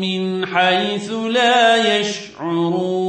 من حيث لا يشعرون